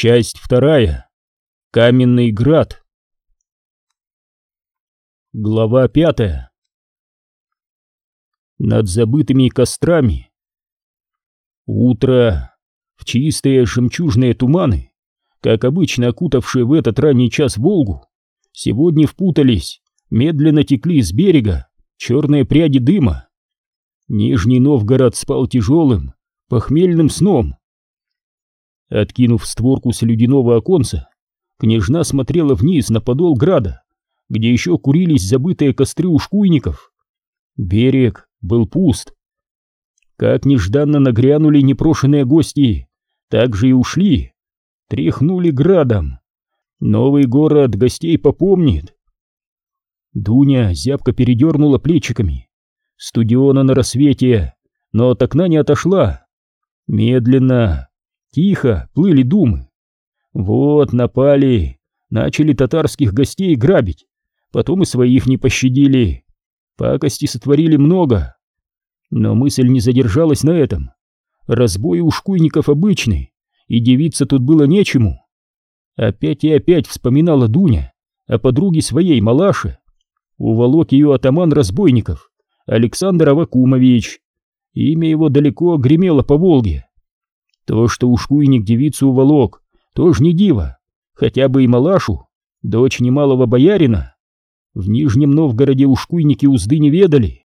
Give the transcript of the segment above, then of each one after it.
Часть вторая. Каменный град. Глава пятая. Над забытыми кострами. Утро в чистые жемчужные туманы, как обычно окутавшие в этот ранний час Волгу, сегодня впутались, медленно текли с берега черные пряди дыма. Нижний Новгород спал тяжелым, похмельным сном. Откинув створку с ледяного оконца, княжна смотрела вниз на подол града, где еще курились забытые костры ушкуйников. Берег был пуст. Как нежданно нагрянули непрошенные гости, так же и ушли. Тряхнули градом. Новый город гостей попомнит. Дуня зябко передернула плечиками. Студиона на рассвете, но от окна не отошла. Медленно, Тихо плыли думы. Вот напали, начали татарских гостей грабить, потом и своих не пощадили. Пакости сотворили много. Но мысль не задержалась на этом. Разбой у шкуйников обычный, и девиться тут было нечему. Опять и опять вспоминала Дуня о подруге своей Малаше. Уволок ее атаман разбойников, Александр Авакумович. Имя его далеко гремело по Волге. То, что ушкуйник девицу уволок, тоже не диво, хотя бы и малашу, дочь немалого боярина. В Нижнем Новгороде ушкуйники узды не ведали.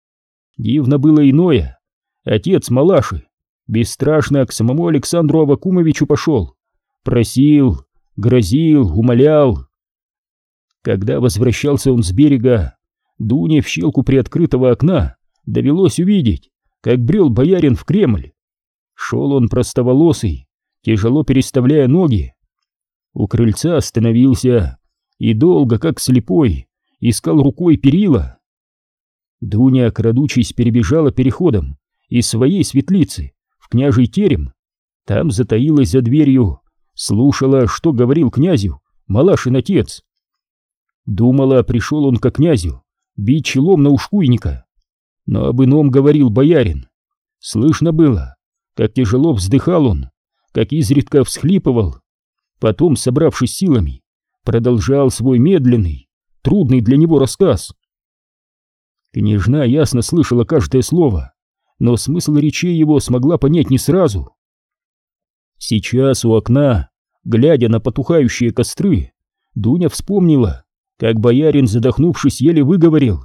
Дивно было иное. Отец малаши бесстрашно к самому Александру Авакумовичу пошел. Просил, грозил, умолял. Когда возвращался он с берега, Дуне в щелку приоткрытого окна довелось увидеть, как брел боярин в Кремль. Шел он простоволосый, тяжело переставляя ноги. У крыльца остановился и долго, как слепой, искал рукой перила. Дуня, крадучись, перебежала переходом из своей светлицы в княжий терем. Там затаилась за дверью, слушала, что говорил князю Малашин отец. Думала, пришел он к князю, бить челом на ушкуйника. Но об ином говорил боярин. Слышно было, как тяжело вздыхал он, как изредка всхлипывал. Потом, собравшись силами, продолжал свой медленный, трудный для него рассказ. Княжна ясно слышала каждое слово, но смысл речей его смогла понять не сразу. Сейчас у окна, глядя на потухающие костры, Дуня вспомнила, как боярин, задохнувшись, еле выговорил.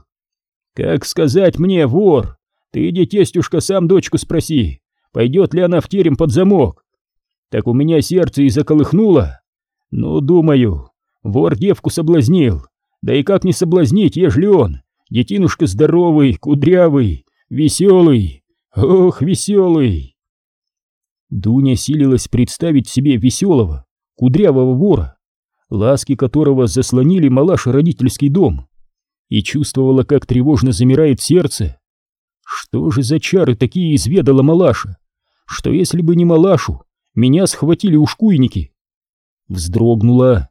«Как сказать мне, вор? Ты, детестюшка, сам дочку спроси, пойдет ли она в терем под замок. Так у меня сердце и заколыхнуло. Ну, думаю, вор девку соблазнил. Да и как не соблазнить, ежели он, детинушка здоровый, кудрявый, веселый. Ох, веселый. Дуня силилась представить себе веселого, кудрявого вора, ласки которого заслонили малаш родительский дом, и чувствовала, как тревожно замирает сердце. Что же за чары такие изведала малаша? Что если бы не малашу, меня схватили ушкуйники. Вздрогнула.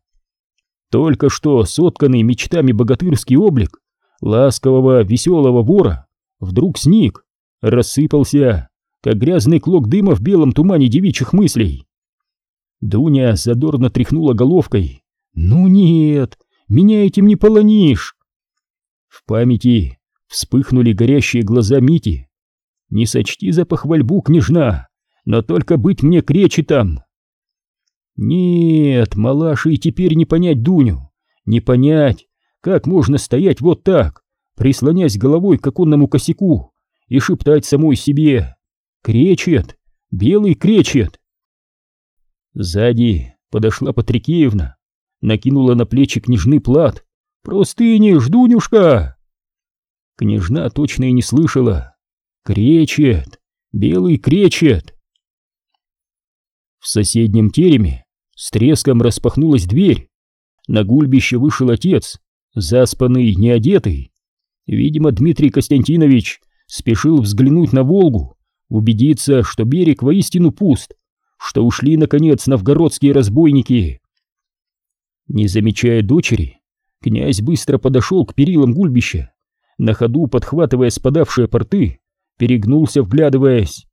Только что сотканный мечтами богатырский облик ласкового веселого вора вдруг сник, рассыпался, как грязный клок дыма в белом тумане девичьих мыслей. Дуня задорно тряхнула головкой. «Ну нет, меня этим не полонишь!» В памяти вспыхнули горящие глаза Мити. «Не сочти за похвальбу, княжна! но только быть мне кречетом. Нет, малаши, и теперь не понять Дуню, не понять, как можно стоять вот так, прислонясь головой к оконному косяку и шептать самой себе «Кречет! Белый кречет!» Сзади подошла Патрикеевна, накинула на плечи княжны плат. «Простыни, ждунюшка!» Княжна точно и не слышала. «Кречет! Белый кречет!» В соседнем тереме с треском распахнулась дверь. На гульбище вышел отец, заспанный, неодетый. Видимо, Дмитрий Константинович спешил взглянуть на Волгу, убедиться, что берег воистину пуст, что ушли, наконец, новгородские разбойники. Не замечая дочери, князь быстро подошел к перилам гульбища, на ходу подхватывая спадавшие порты, перегнулся, вглядываясь.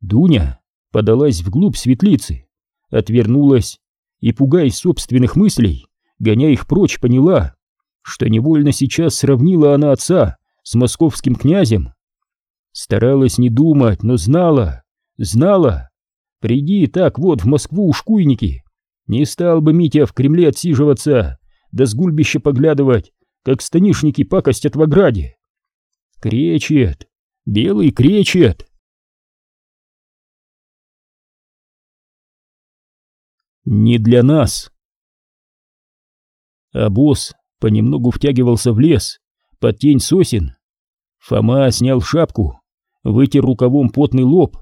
Дуня подалась вглубь светлицы, отвернулась и, пугаясь собственных мыслей, гоня их прочь, поняла, что невольно сейчас сравнила она отца с московским князем. Старалась не думать, но знала, знала. Приди так вот в Москву ушкуйники, не стал бы Митя в Кремле отсиживаться, да с гульбища поглядывать, как станишники пакостят в ограде. Кречет, белый кречет. Не для нас. А босс понемногу втягивался в лес, под тень сосен. Фома снял шапку, вытер рукавом потный лоб.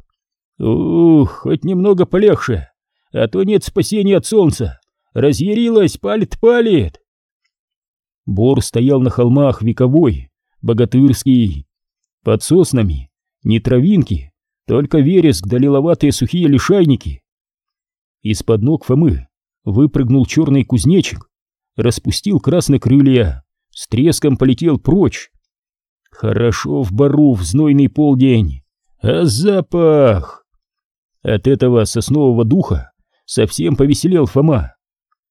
Ух, хоть немного полегче, а то нет спасения от солнца. Разъярилась, палит-палит. Бор стоял на холмах вековой, богатырский. Под соснами не травинки, только вереск да лиловатые сухие лишайники. Из-под ног Фомы выпрыгнул черный кузнечик, распустил красные крылья, с треском полетел прочь. Хорошо в бару в знойный полдень, а запах! От этого соснового духа совсем повеселел Фома.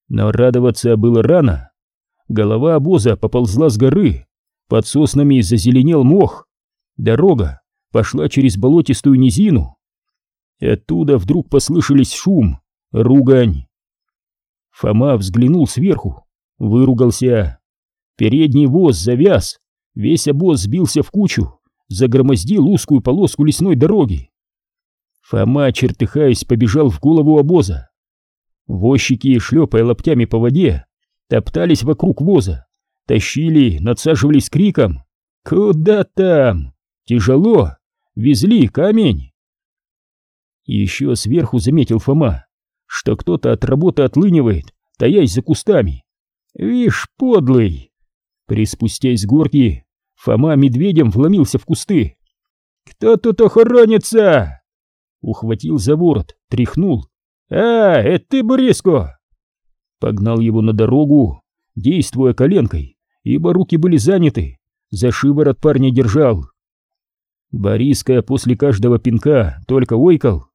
Но радоваться было рано. Голова обоза поползла с горы, под соснами зазеленел мох. Дорога пошла через болотистую низину. Оттуда вдруг послышались шум, ругань. Фома взглянул сверху, выругался. Передний воз завяз, весь обоз сбился в кучу, загромоздил узкую полоску лесной дороги. Фома, чертыхаясь, побежал в голову обоза. Возчики, шлепая лоптями по воде, топтались вокруг воза, тащили, надсаживались криком. «Куда там? Тяжело! Везли камень!» Еще сверху заметил Фома, что кто-то от работы отлынивает, таясь за кустами. «Вишь, подлый!» Приспустясь с горки, Фома медведем вломился в кусты. «Кто тут охоронится?» Ухватил за ворот, тряхнул. «А, это ты, Бориско!» Погнал его на дорогу, действуя коленкой, ибо руки были заняты, за шиворот парня держал. Бориска после каждого пинка только ойкал,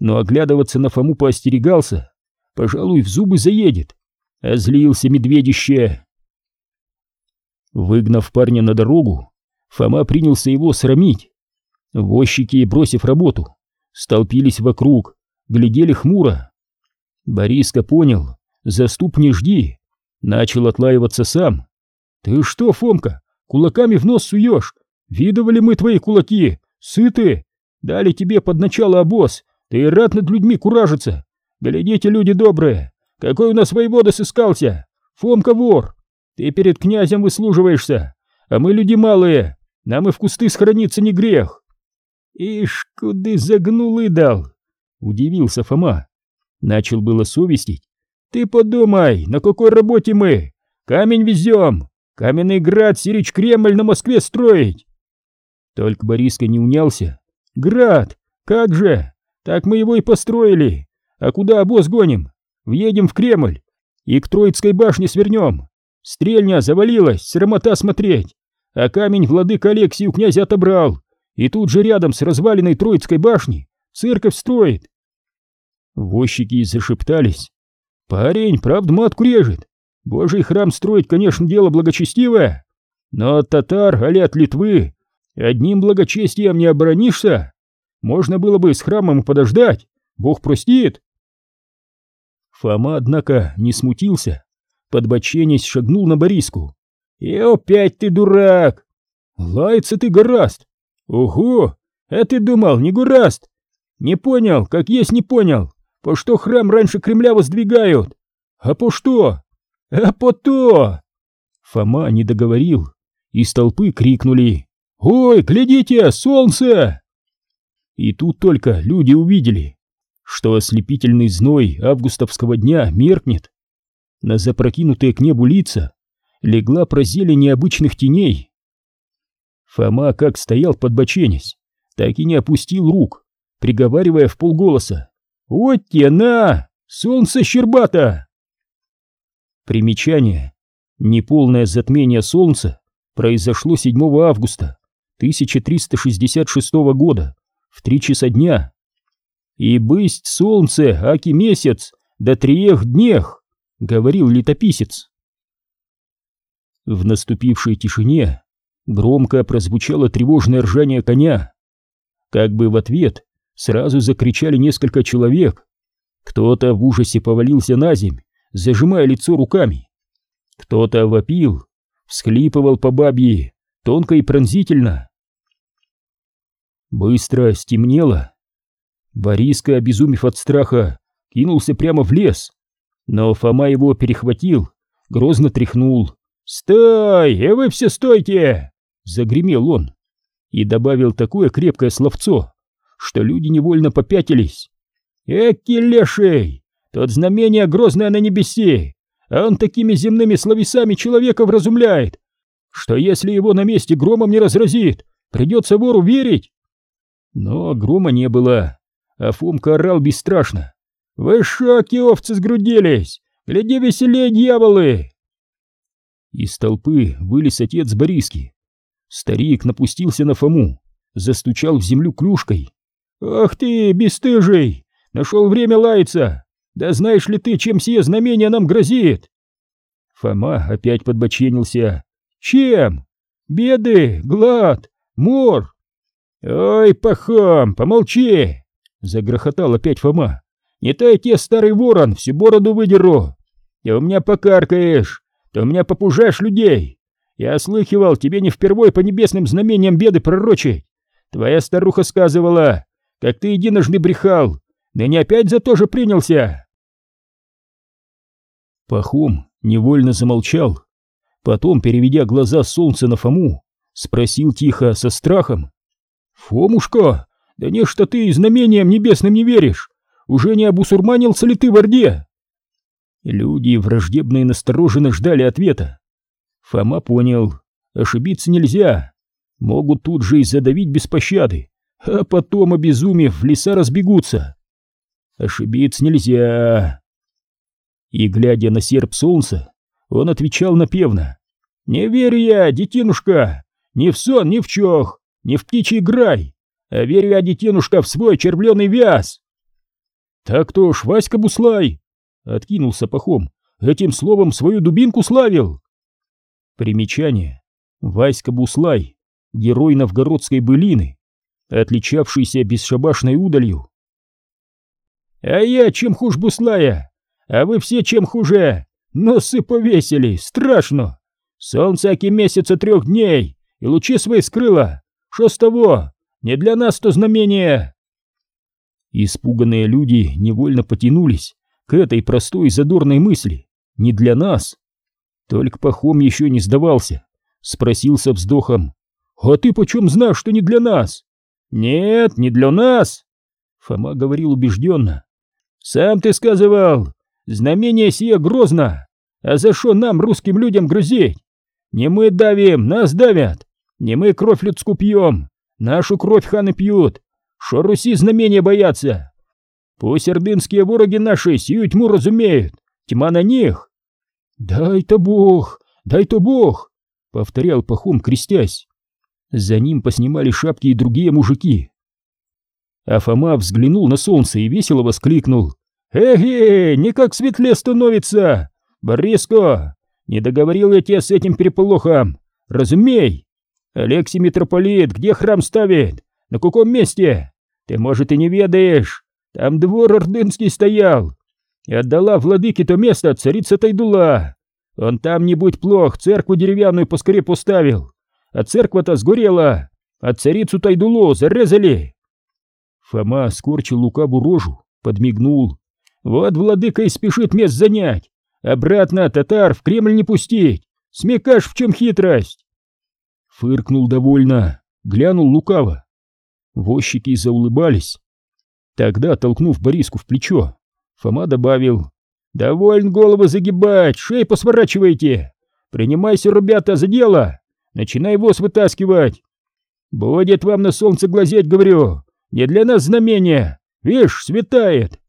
но оглядываться на Фому поостерегался, пожалуй, в зубы заедет, а злился медведище. Выгнав парня на дорогу, Фома принялся его срамить. Возчики, бросив работу, столпились вокруг, глядели хмуро. Бориска понял, заступ не жди, начал отлаиваться сам. «Ты что, Фомка, кулаками в нос суешь? Видывали мы твои кулаки, сыты? Дали тебе под начало обоз, ты рад над людьми куражиться. Глядите, люди добрые, какой у нас воевода сыскался, Фомка вор, ты перед князем выслуживаешься, а мы люди малые, нам и в кусты схорониться не грех. Ишь, куды загнул и дал, удивился Фома. Начал было совестить. Ты подумай, на какой работе мы? Камень везем, каменный град, Сирич Кремль на Москве строить. Только Бориска не унялся. Град, как же, так мы его и построили. А куда обоз гоним? Въедем в Кремль и к Троицкой башне свернем. Стрельня завалилась, срамота смотреть. А камень владыка Алексий у князя отобрал. И тут же рядом с разваленной Троицкой башней церковь строит. Возчики зашептались. Парень, правда, матку режет. Божий храм строить, конечно, дело благочестивое. Но от татар, али от Литвы, одним благочестием не оборонишься. Можно было бы с храмом подождать, Бог простит. Фома, однако, не смутился подбоченясь, шагнул на Бориску. «И опять ты дурак!» «Лается ты, гораст!» «Ого! А ты думал, не гораст?» «Не понял, как есть не понял, по что храм раньше Кремля воздвигают?» «А по что?» «А по то!» Фома не договорил, из толпы крикнули «Ой, глядите, солнце!» И тут только люди увидели, что ослепительный зной августовского дня меркнет, на запрокинутые к небу лица легла прозелень необычных теней. Фома как стоял под боченись, так и не опустил рук, приговаривая в полголоса «Вот те на! Солнце щербата!» Примечание. Неполное затмение солнца произошло 7 августа 1366 года в 3 часа дня. и бысть солнце, аки месяц, до трех днях, говорил летописец. В наступившей тишине громко прозвучало тревожное ржание коня. Как бы в ответ сразу закричали несколько человек. Кто-то в ужасе повалился на земь, зажимая лицо руками. Кто-то вопил, всхлипывал по бабье, тонко и пронзительно. Быстро стемнело. Бориска, обезумев от страха, кинулся прямо в лес, но Фома его перехватил, грозно тряхнул. «Стой! И вы все стойте!» — загремел он и добавил такое крепкое словцо, что люди невольно попятились. «Эки леший! Тот знамение грозное на небесе, а он такими земными словесами человека вразумляет, что если его на месте громом не разразит, придется вору верить!» Но грома не было, а Фомка орал бесстрашно. «Вы шоки, овцы, сгрудились! Гляди веселее, дьяволы!» Из толпы вылез отец Бориски. Старик напустился на Фому, застучал в землю клюшкой. «Ах ты, бесстыжий! Нашел время лаяться! Да знаешь ли ты, чем сие знамение нам грозит?» Фома опять подбоченился. «Чем? Беды, глад, мор!» «Ой, пахом, помолчи!» — загрохотал опять Фома. «Не то я тебе, старый ворон, всю бороду выдеру! Ты у меня покаркаешь, ты у меня попужаешь людей! Я слыхивал, тебе не впервой по небесным знамениям беды пророчить! Твоя старуха сказывала, как ты единожды брехал, ныне опять за то же принялся!» Пахом невольно замолчал, потом, переведя глаза солнца на Фому, спросил тихо, со страхом. «Фомушка, да не что ты знамениям небесным не веришь! Уже не обусурманился ли ты в Орде?» Люди враждебно и настороженно ждали ответа. Фома понял, ошибиться нельзя. Могут тут же и задавить без пощады, а потом, обезумев, в леса разбегутся. Ошибиться нельзя. И, глядя на серп солнца, он отвечал напевно. «Не верю я, детинушка, ни в сон, ни в чох, ни в птичий грай, а верю я, детинушка, в свой червленый вяз. Так-то ж Васька Буслай, откинулся пахом, этим словом свою дубинку славил. Примечание. Васька Буслай, герой новгородской былины, отличавшийся бесшабашной удалью. А я чем хуже Буслая, а вы все чем хуже, носы повесили, страшно. Солнце аки месяца трех дней, и лучи свои скрыло. Что с того? Не для нас то знамение!» Испуганные люди невольно потянулись к этой простой и задорной мысли. Не для нас. Только Пахом еще не сдавался. Спросил со вздохом. «А ты почем знаешь, что не для нас?» «Нет, не для нас!» Фома говорил убежденно. «Сам ты сказывал, знамение сие грозно, а за что нам, русским людям, грузить? Не мы давим, нас давят, не мы кровь людскую пьем, Нашу кровь ханы пьют. Шо Руси знамения боятся? Пусть ордынские вороги наши сию тьму разумеют. Тьма на них. Дай-то бог, дай-то бог, повторял Пахом, крестясь. За ним поснимали шапки и другие мужики. А Фома взглянул на солнце и весело воскликнул. «Эге, никак светлее становится! Бориско, не договорил я тебя с этим переполохом! Разумей, Алексий митрополит, где храм ставит? На каком месте? Ты, может, и не ведаешь. Там двор ордынский стоял. И отдала владыке то место царица Тайдула. Он там, не будь плох, церкву деревянную поскорее поставил. А церква-то сгорела, а царицу Тайдулу зарезали. Фома скорчил лукаву рожу, подмигнул. Вот владыка и спешит мест занять. Обратно татар в Кремль не пустить. Смекаешь, в чем хитрость? Фыркнул довольно, глянул лукаво. Возчики заулыбались. Тогда, толкнув Бориску в плечо, Фома добавил. «Довольно головы загибать, шеи посворачивайте! Принимайся, ребята, за дело! Начинай воз вытаскивать! Будет вам на солнце глазеть, говорю! Не для нас знамение! Вишь, светает!»